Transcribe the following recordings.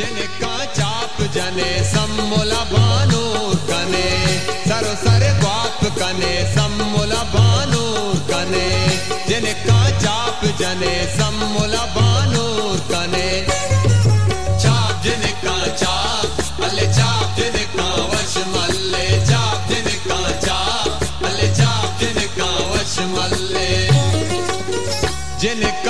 जिनका चाप जने सम्मुला बानूर कने सरो सर ग्वाप कने सम्मुला बानूर कने, जिनका चाप जने सम्मुला बानूर कने। चाप जिनका चाप अले चाप जिनका वश मल्ले, चाप जिनका चाप अले चाप जिनका वश मल्ले। जिनका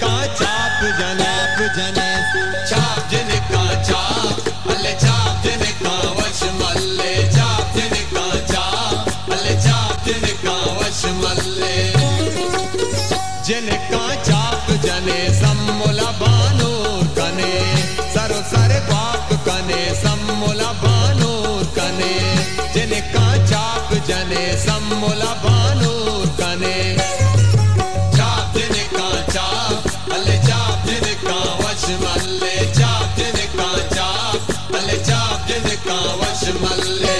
का चाप जने, चाप जिन का चाप। अल चाप जिन वश मल्ले, चाप जिन चाप। अल चाप जिन वश मल्ले। जिनका चाप जने, सम्मुला चाप जिनका वश मल्ले।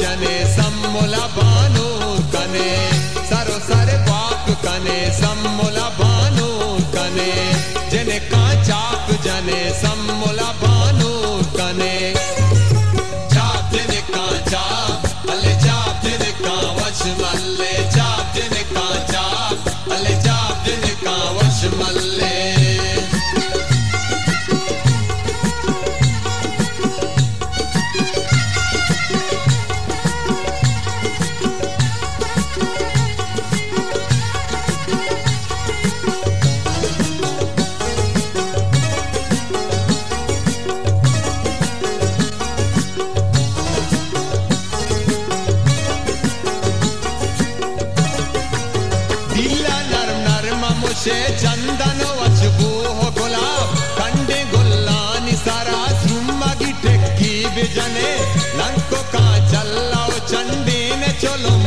जने सम्मुला बानूर कने सरो सर बाप कने सम्मुला बानूर कने जिनका चाप मुशे चंदन वचबू हो गुलाब कंडे गुल्लानी सारा सुम्मगी टेक्की बिजने। लंको का चल्लाओ चंदी ने चोलुम्बा